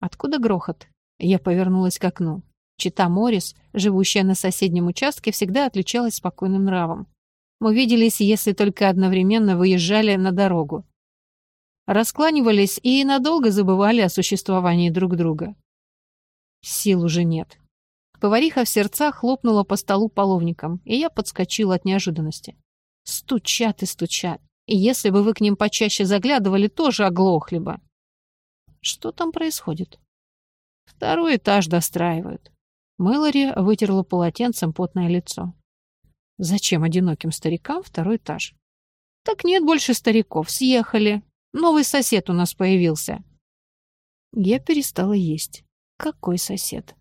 Откуда грохот? Я повернулась к окну. Чита Моррис, живущая на соседнем участке, всегда отличалась спокойным нравом. Мы виделись, если только одновременно выезжали на дорогу. Раскланивались и надолго забывали о существовании друг друга. Сил уже нет. Повариха в сердцах хлопнула по столу половником, и я подскочила от неожиданности. Стучат и стучат. И если бы вы к ним почаще заглядывали, тоже оглохли бы. Что там происходит? Второй этаж достраивают. Мэлори вытерла полотенцем потное лицо. Зачем одиноким старикам второй этаж? Так нет больше стариков, съехали. Новый сосед у нас появился. Я перестала есть. Какой сосед?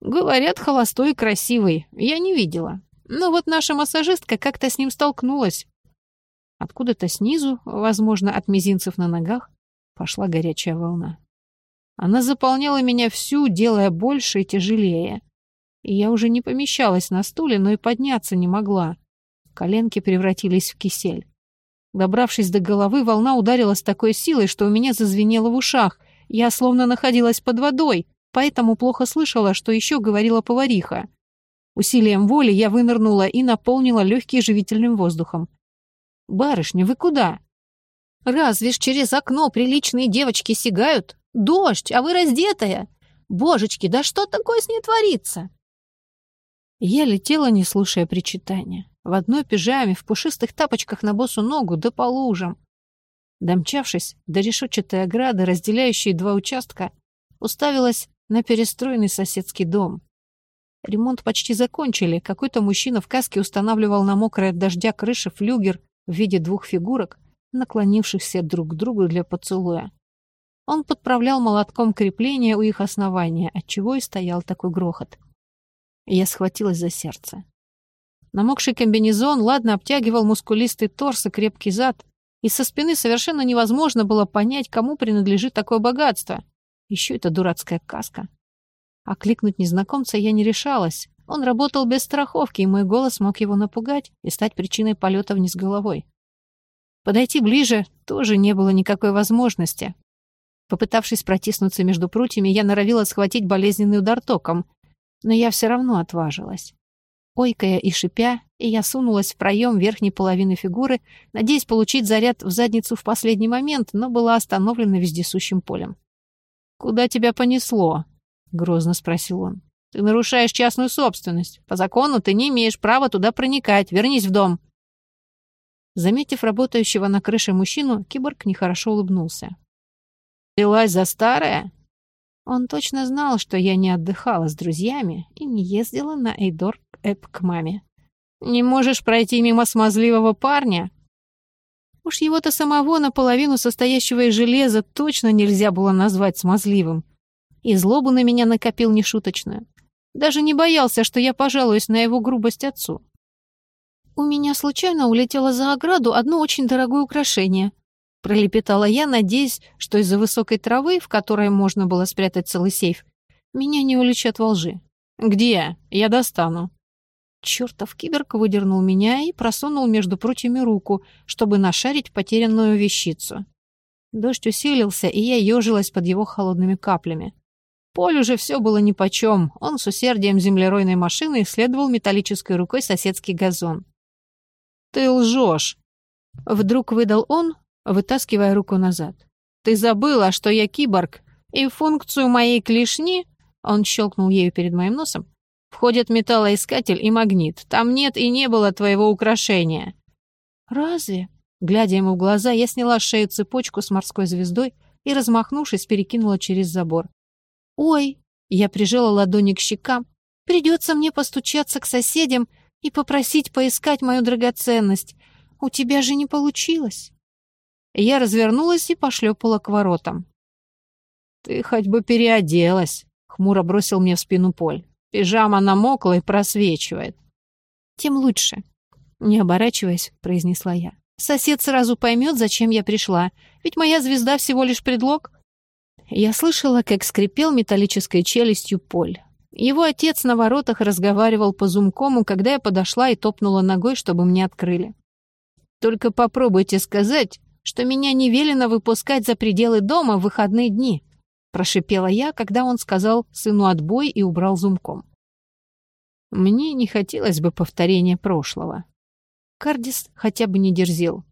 Говорят, холостой и красивый. Я не видела. Но вот наша массажистка как-то с ним столкнулась. Откуда-то снизу, возможно, от мизинцев на ногах, пошла горячая волна. Она заполняла меня всю, делая больше и тяжелее и я уже не помещалась на стуле, но и подняться не могла. Коленки превратились в кисель. Добравшись до головы, волна ударила с такой силой, что у меня зазвенело в ушах. Я словно находилась под водой, поэтому плохо слышала, что еще говорила повариха. Усилием воли я вынырнула и наполнила легкие живительным воздухом. «Барышня, вы куда?» «Разве ж через окно приличные девочки сигают? Дождь, а вы раздетая! Божечки, да что такое с ней творится?» Я летела, не слушая причитания. В одной пижаме, в пушистых тапочках на босу ногу, да по лужам. Домчавшись до решетчатой ограды, разделяющей два участка, уставилась на перестроенный соседский дом. Ремонт почти закончили. Какой-то мужчина в каске устанавливал на мокрой от дождя крыше флюгер в виде двух фигурок, наклонившихся друг к другу для поцелуя. Он подправлял молотком крепление у их основания, отчего и стоял такой грохот. Я схватилась за сердце. Намокший комбинезон ладно обтягивал мускулистый торс и крепкий зад, и со спины совершенно невозможно было понять, кому принадлежит такое богатство. Еще эта дурацкая каска. А кликнуть незнакомца я не решалась. Он работал без страховки, и мой голос мог его напугать и стать причиной полета вниз головой. Подойти ближе тоже не было никакой возможности. Попытавшись протиснуться между прутьями, я норовила схватить болезненный удар током, но я все равно отважилась. Ойкая и шипя, и я сунулась в проем верхней половины фигуры, надеясь получить заряд в задницу в последний момент, но была остановлена вездесущим полем. «Куда тебя понесло?» — грозно спросил он. «Ты нарушаешь частную собственность. По закону ты не имеешь права туда проникать. Вернись в дом». Заметив работающего на крыше мужчину, киборг нехорошо улыбнулся. «Пилась за старое?» Он точно знал, что я не отдыхала с друзьями и не ездила на Эйдор Эп к маме. «Не можешь пройти мимо смазливого парня?» Уж его-то самого наполовину состоящего из железа точно нельзя было назвать смазливым. И злобу на меня накопил нешуточную. Даже не боялся, что я пожалуюсь на его грубость отцу. У меня случайно улетело за ограду одно очень дорогое украшение, Пролепетала я, надеясь, что из-за высокой травы, в которой можно было спрятать целый сейф, меня не уличат во лжи. «Где? Я достану». Чертов киберк выдернул меня и просунул между прутьями руку, чтобы нашарить потерянную вещицу. Дождь усилился, и я ежилась под его холодными каплями. Поль уже все было нипочем. Он с усердием землеройной машины исследовал металлической рукой соседский газон. «Ты лжешь!» Вдруг выдал он, вытаскивая руку назад. «Ты забыла, что я киборг, и в функцию моей клешни...» Он щелкнул ею перед моим носом. «Входят металлоискатель и магнит. Там нет и не было твоего украшения». «Разве?» Глядя ему в глаза, я сняла с шеи цепочку с морской звездой и, размахнувшись, перекинула через забор. «Ой!» Я прижала ладони к щекам. «Придется мне постучаться к соседям и попросить поискать мою драгоценность. У тебя же не получилось». Я развернулась и пошлепала к воротам. «Ты хоть бы переоделась», — хмуро бросил мне в спину Поль. «Пижама намокла и просвечивает». «Тем лучше», — не оборачиваясь, произнесла я. «Сосед сразу поймет, зачем я пришла, ведь моя звезда всего лишь предлог». Я слышала, как скрипел металлической челюстью Поль. Его отец на воротах разговаривал по зумкому, когда я подошла и топнула ногой, чтобы мне открыли. «Только попробуйте сказать, что меня не велено выпускать за пределы дома в выходные дни. — прошипела я, когда он сказал сыну отбой и убрал зумком. Мне не хотелось бы повторения прошлого. Кардис хотя бы не дерзил.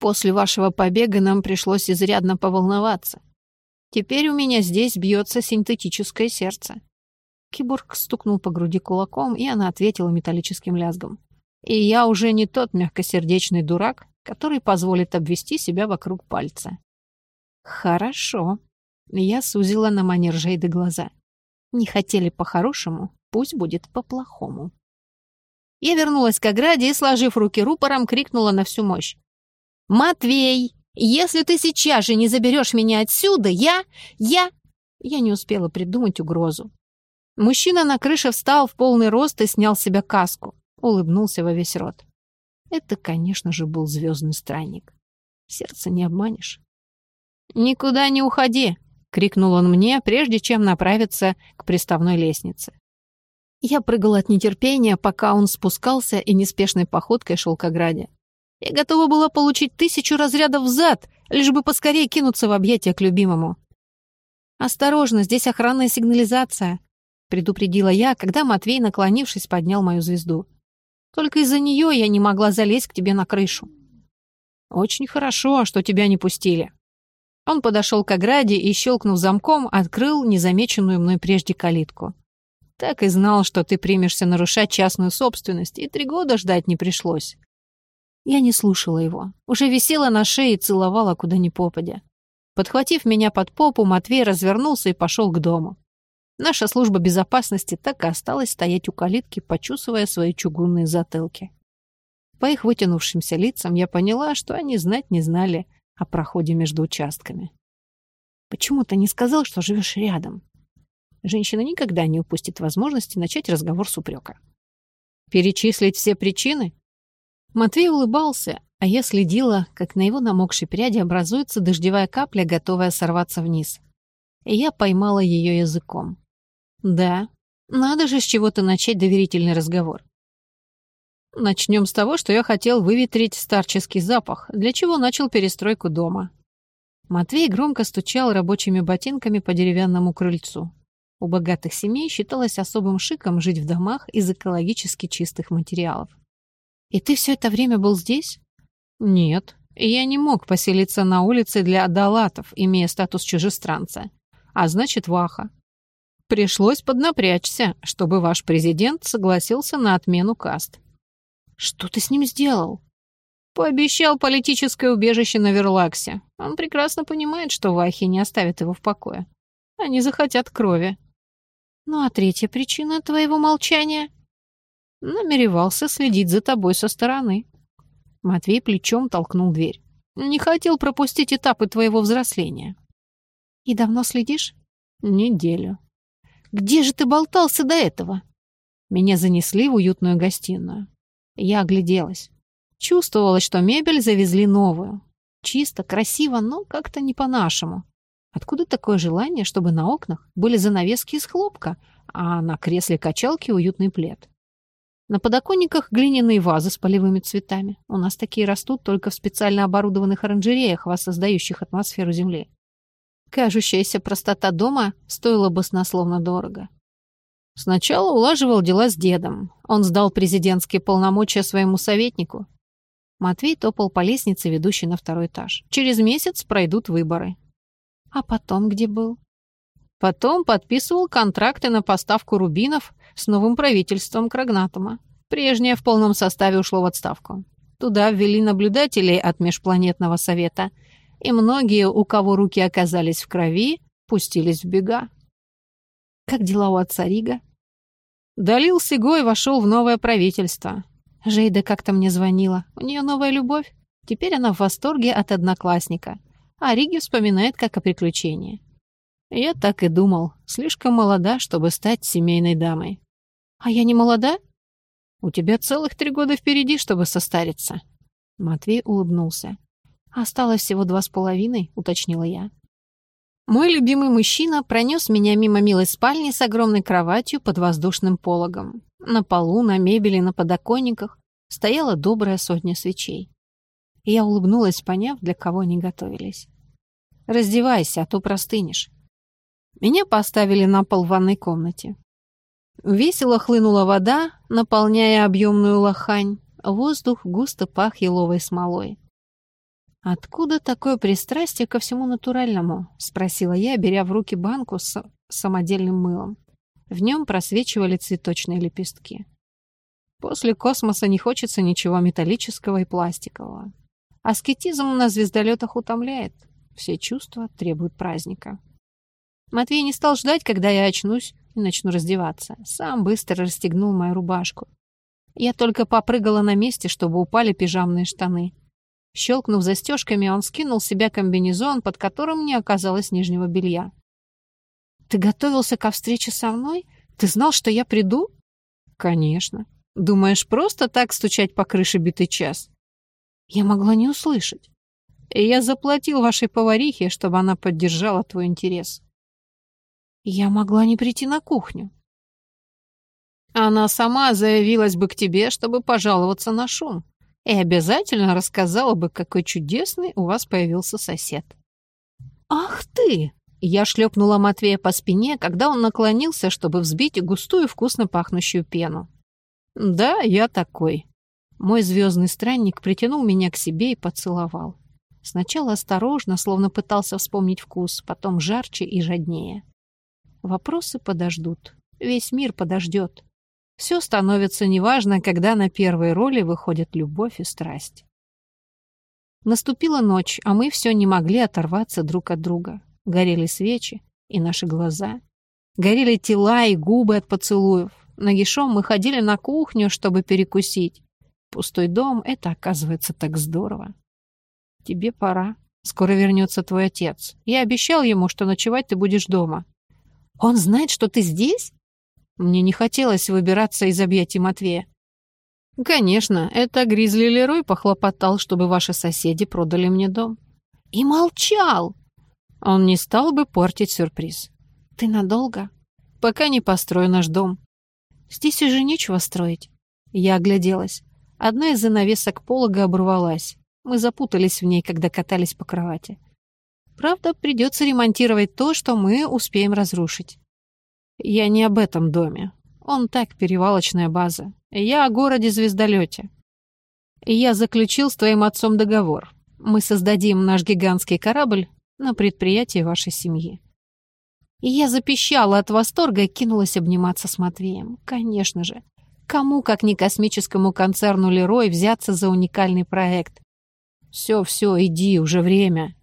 После вашего побега нам пришлось изрядно поволноваться. Теперь у меня здесь бьется синтетическое сердце. Киборг стукнул по груди кулаком, и она ответила металлическим лязгом. И я уже не тот мягкосердечный дурак, который позволит обвести себя вокруг пальца. Хорошо. Я сузила на манер Жейды глаза. Не хотели по-хорошему, пусть будет по-плохому. Я вернулась к ограде и, сложив руки рупором, крикнула на всю мощь. «Матвей, если ты сейчас же не заберешь меня отсюда, я... я...» Я не успела придумать угрозу. Мужчина на крыше встал в полный рост и снял с себя каску. Улыбнулся во весь рот. Это, конечно же, был звездный странник. Сердце не обманешь. «Никуда не уходи!» — крикнул он мне, прежде чем направиться к приставной лестнице. Я прыгал от нетерпения, пока он спускался и неспешной походкой шел к ограде. Я готова была получить тысячу разрядов в зад, лишь бы поскорее кинуться в объятия к любимому. «Осторожно, здесь охранная сигнализация», — предупредила я, когда Матвей, наклонившись, поднял мою звезду. «Только из-за нее я не могла залезть к тебе на крышу». «Очень хорошо, что тебя не пустили». Он подошел к ограде и, щелкнув замком, открыл незамеченную мной прежде калитку. Так и знал, что ты примешься нарушать частную собственность, и три года ждать не пришлось. Я не слушала его. Уже висела на шее и целовала куда ни попадя. Подхватив меня под попу, Матвей развернулся и пошел к дому. Наша служба безопасности так и осталась стоять у калитки, почувствуя свои чугунные затылки. По их вытянувшимся лицам я поняла, что они знать не знали о проходе между участками. «Почему ты не сказал, что живешь рядом?» Женщина никогда не упустит возможности начать разговор с упрека. Перечислить все причины? Матвей улыбался, а я следила, как на его намокшей пряди образуется дождевая капля, готовая сорваться вниз. И я поймала ее языком. Да, надо же с чего-то начать доверительный разговор. Начнем с того, что я хотел выветрить старческий запах, для чего начал перестройку дома. Матвей громко стучал рабочими ботинками по деревянному крыльцу. У богатых семей считалось особым шиком жить в домах из экологически чистых материалов. «И ты все это время был здесь?» «Нет, я не мог поселиться на улице для адалатов, имея статус чужестранца, а значит ваха. Пришлось поднапрячься, чтобы ваш президент согласился на отмену каст». «Что ты с ним сделал?» Пообещал политическое убежище на Верлаксе. Он прекрасно понимает, что Вахи не оставят его в покое. Они захотят крови. Ну а третья причина твоего молчания? Намеревался следить за тобой со стороны. Матвей плечом толкнул дверь. Не хотел пропустить этапы твоего взросления. И давно следишь? Неделю. Где же ты болтался до этого? Меня занесли в уютную гостиную. Я огляделась. Чувствовалось, что мебель завезли новую. Чисто, красиво, но как-то не по-нашему. Откуда такое желание, чтобы на окнах были занавески из хлопка, а на кресле качалки уютный плед? На подоконниках глиняные вазы с полевыми цветами. У нас такие растут только в специально оборудованных оранжереях, воссоздающих атмосферу Земли. Кажущаяся простота дома стоила баснословно дорого. Сначала улаживал дела с дедом. Он сдал президентские полномочия своему советнику. Матвей топал по лестнице, ведущей на второй этаж. Через месяц пройдут выборы. А потом где был? Потом подписывал контракты на поставку рубинов с новым правительством Крагнатума. Прежнее в полном составе ушло в отставку. Туда ввели наблюдателей от Межпланетного совета, и многие, у кого руки оказались в крови, пустились в бега. Как дела у отца Рига? Далил Сигой вошел в новое правительство. Жейда как-то мне звонила. У нее новая любовь. Теперь она в восторге от одноклассника а Риги вспоминает как о приключении. Я так и думал, слишком молода, чтобы стать семейной дамой. А я не молода? У тебя целых три года впереди, чтобы состариться. Матвей улыбнулся. Осталось всего два с половиной, уточнила я. Мой любимый мужчина пронес меня мимо милой спальни с огромной кроватью под воздушным пологом. На полу, на мебели, на подоконниках стояла добрая сотня свечей. Я улыбнулась, поняв, для кого они готовились. Раздевайся, а то простынешь. Меня поставили на пол в ванной комнате. Весело хлынула вода, наполняя объемную лохань. Воздух густо пах еловой смолой. «Откуда такое пристрастие ко всему натуральному?» — спросила я, беря в руки банку с самодельным мылом. В нем просвечивали цветочные лепестки. После космоса не хочется ничего металлического и пластикового. Аскетизм на звездолетах утомляет. Все чувства требуют праздника. Матвей не стал ждать, когда я очнусь и начну раздеваться. Сам быстро расстегнул мою рубашку. Я только попрыгала на месте, чтобы упали пижамные штаны. Щелкнув застежками, он скинул с себя комбинезон, под которым не оказалось нижнего белья. «Ты готовился ко встрече со мной? Ты знал, что я приду?» «Конечно. Думаешь, просто так стучать по крыше битый час?» «Я могла не услышать. И я заплатил вашей поварихе, чтобы она поддержала твой интерес». «Я могла не прийти на кухню». «Она сама заявилась бы к тебе, чтобы пожаловаться на шум и обязательно рассказала бы, какой чудесный у вас появился сосед. «Ах ты!» Я шлепнула Матвея по спине, когда он наклонился, чтобы взбить густую вкусно пахнущую пену. «Да, я такой». Мой звездный странник притянул меня к себе и поцеловал. Сначала осторожно, словно пытался вспомнить вкус, потом жарче и жаднее. Вопросы подождут. Весь мир подождет. Все становится неважно, когда на первой роли выходят любовь и страсть. Наступила ночь, а мы все не могли оторваться друг от друга. Горели свечи и наши глаза. Горели тела и губы от поцелуев. Нагишом мы ходили на кухню, чтобы перекусить. Пустой дом — это, оказывается, так здорово. Тебе пора. Скоро вернется твой отец. Я обещал ему, что ночевать ты будешь дома. Он знает, что ты здесь? Мне не хотелось выбираться из объятий Матвея. «Конечно, это Гризли Лерой похлопотал, чтобы ваши соседи продали мне дом». «И молчал!» Он не стал бы портить сюрприз. «Ты надолго?» «Пока не построю наш дом». «Здесь уже нечего строить». Я огляделась. Одна из занавесок полога оборвалась. Мы запутались в ней, когда катались по кровати. Правда, придется ремонтировать то, что мы успеем разрушить. Я не об этом доме. Он так, перевалочная база. Я о городе-звездолете. Я заключил с твоим отцом договор. Мы создадим наш гигантский корабль на предприятии вашей семьи. И я запищала от восторга и кинулась обниматься с Матвеем. Конечно же. Кому, как не космическому концерну Лерой, взяться за уникальный проект? Все, все, иди, уже время.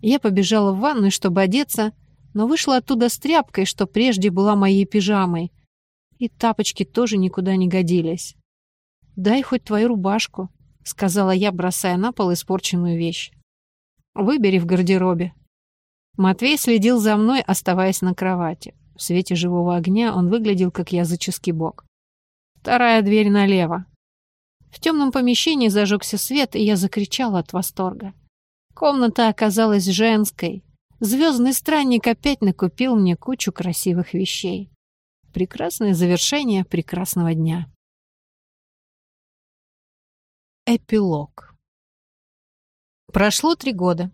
Я побежала в ванную, чтобы одеться, но вышла оттуда с тряпкой, что прежде была моей пижамой. И тапочки тоже никуда не годились. «Дай хоть твою рубашку», — сказала я, бросая на пол испорченную вещь. «Выбери в гардеробе». Матвей следил за мной, оставаясь на кровати. В свете живого огня он выглядел, как языческий бог. Вторая дверь налево. В темном помещении зажегся свет, и я закричала от восторга. Комната оказалась женской, Звездный странник опять накупил мне кучу красивых вещей. Прекрасное завершение прекрасного дня. Эпилог. Прошло три года.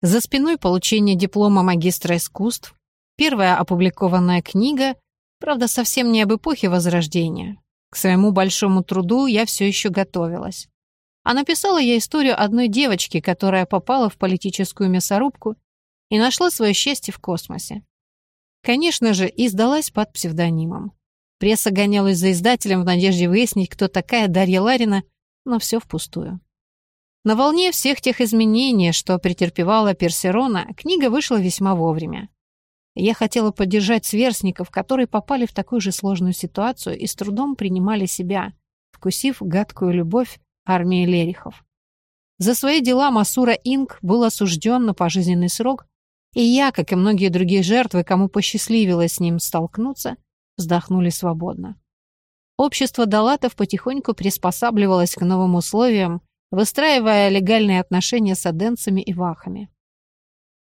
За спиной получение диплома магистра искусств, первая опубликованная книга, правда, совсем не об эпохе Возрождения. К своему большому труду я все еще готовилась. А написала я историю одной девочки, которая попала в политическую мясорубку и нашла свое счастье в космосе. Конечно же, и сдалась под псевдонимом. Пресса гонялась за издателем в надежде выяснить, кто такая Дарья Ларина, но все впустую. На волне всех тех изменений, что претерпевала Персерона, книга вышла весьма вовремя. Я хотела поддержать сверстников, которые попали в такую же сложную ситуацию и с трудом принимали себя, вкусив гадкую любовь армии Лерихов. За свои дела Масура Инг был осужден на пожизненный срок и я, как и многие другие жертвы, кому посчастливилось с ним столкнуться, вздохнули свободно. Общество Далатов потихоньку приспосабливалось к новым условиям, выстраивая легальные отношения с аденцами и вахами.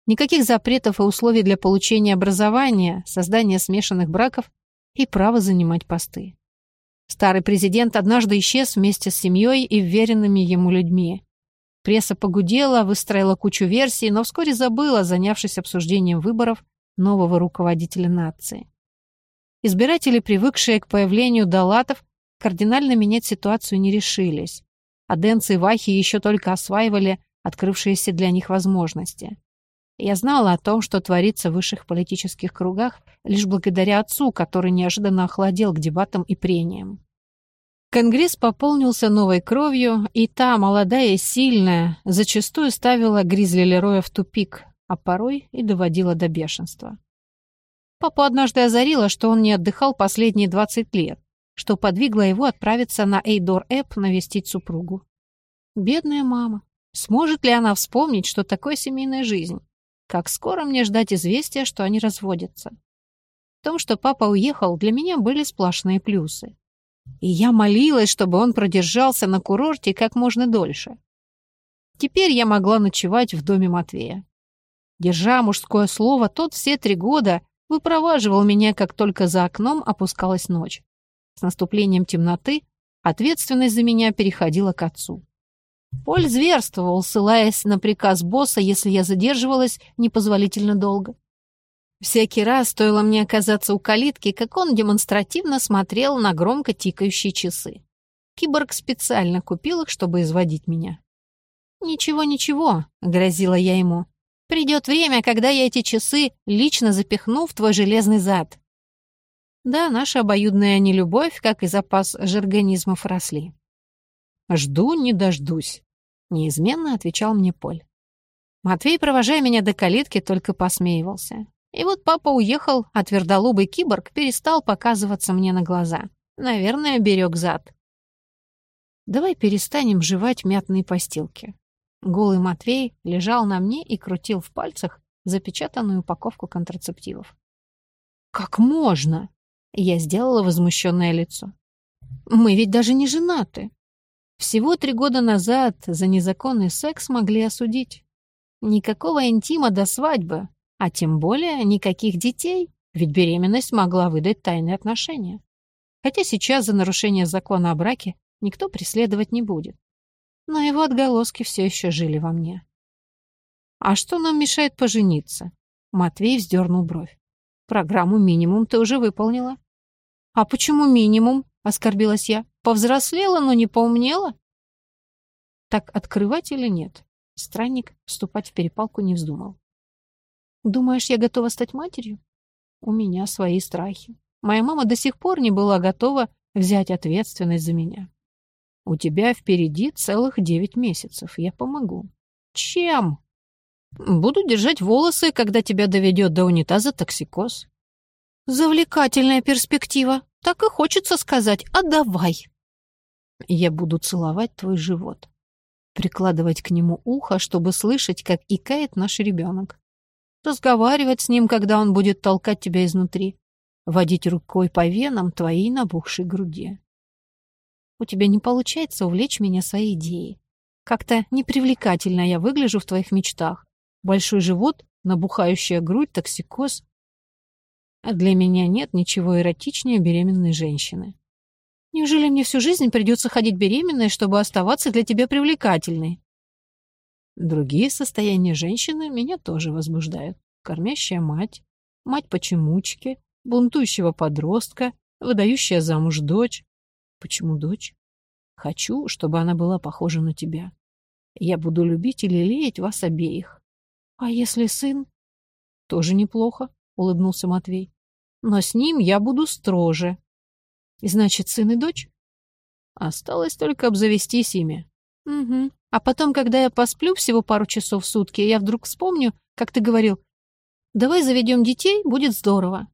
Никаких запретов и условий для получения образования, создания смешанных браков и права занимать посты. Старый президент однажды исчез вместе с семьей и вверенными ему людьми. Пресса погудела, выстроила кучу версий, но вскоре забыла, занявшись обсуждением выборов нового руководителя нации. Избиратели, привыкшие к появлению далатов, кардинально менять ситуацию не решились, а Дэнцы и Вахи еще только осваивали открывшиеся для них возможности. Я знала о том, что творится в высших политических кругах, лишь благодаря отцу, который неожиданно охладел к дебатам и прениям. Конгресс пополнился новой кровью, и та, молодая и сильная, зачастую ставила Гризли Лероя в тупик, а порой и доводила до бешенства. Папа однажды озарила, что он не отдыхал последние 20 лет, что подвигло его отправиться на Эйдор-Эп навестить супругу. Бедная мама. Сможет ли она вспомнить, что такое семейная жизнь? Как скоро мне ждать известия, что они разводятся? В том, что папа уехал, для меня были сплошные плюсы. И я молилась, чтобы он продержался на курорте как можно дольше. Теперь я могла ночевать в доме Матвея. Держа мужское слово, тот все три года выпроваживал меня, как только за окном опускалась ночь. С наступлением темноты ответственность за меня переходила к отцу. Поль зверствовал, ссылаясь на приказ босса, если я задерживалась непозволительно долго. Всякий раз стоило мне оказаться у калитки, как он демонстративно смотрел на громко тикающие часы. Киборг специально купил их, чтобы изводить меня. «Ничего, ничего», — грозила я ему. «Придет время, когда я эти часы лично запихну в твой железный зад». Да, наша обоюдная нелюбовь, как и запас жаргонизмов, росли. «Жду, не дождусь», — неизменно отвечал мне Поль. Матвей, провожая меня до калитки, только посмеивался. И вот папа уехал, а твердолобый киборг перестал показываться мне на глаза. Наверное, берег зад. Давай перестанем жевать мятные постилки. Голый Матвей лежал на мне и крутил в пальцах запечатанную упаковку контрацептивов. «Как можно?» Я сделала возмущенное лицо. «Мы ведь даже не женаты. Всего три года назад за незаконный секс могли осудить. Никакого интима до свадьбы, а тем более никаких детей, ведь беременность могла выдать тайные отношения. Хотя сейчас за нарушение закона о браке никто преследовать не будет. Но его отголоски все еще жили во мне. «А что нам мешает пожениться?» Матвей вздернул бровь. «Программу минимум ты уже выполнила». «А почему минимум?» — оскорбилась я. «Повзрослела, но не поумнела?» «Так открывать или нет?» Странник вступать в перепалку не вздумал. Думаешь, я готова стать матерью? У меня свои страхи. Моя мама до сих пор не была готова взять ответственность за меня. У тебя впереди целых девять месяцев. Я помогу. Чем? Буду держать волосы, когда тебя доведет до унитаза токсикоз. Завлекательная перспектива. Так и хочется сказать «а давай». Я буду целовать твой живот. Прикладывать к нему ухо, чтобы слышать, как икает наш ребенок разговаривать с ним, когда он будет толкать тебя изнутри, водить рукой по венам твоей набухшей груди. У тебя не получается увлечь меня своей идеей. Как-то непривлекательно я выгляжу в твоих мечтах. Большой живот, набухающая грудь, токсикоз. А для меня нет ничего эротичнее беременной женщины. Неужели мне всю жизнь придется ходить беременной, чтобы оставаться для тебя привлекательной? Другие состояния женщины меня тоже возбуждают. Кормящая мать, мать-почемучки, бунтующего подростка, выдающая замуж дочь. Почему дочь? Хочу, чтобы она была похожа на тебя. Я буду любить и лелеять вас обеих. А если сын? Тоже неплохо, улыбнулся Матвей. Но с ним я буду строже. Значит, сын и дочь? Осталось только обзавестись ими. Угу. А потом, когда я посплю всего пару часов в сутки, я вдруг вспомню, как ты говорил, «Давай заведем детей, будет здорово».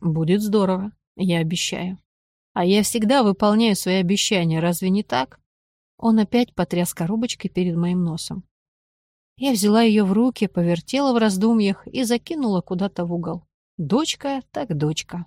«Будет здорово, я обещаю». «А я всегда выполняю свои обещания, разве не так?» Он опять потряс коробочкой перед моим носом. Я взяла ее в руки, повертела в раздумьях и закинула куда-то в угол. Дочка так дочка.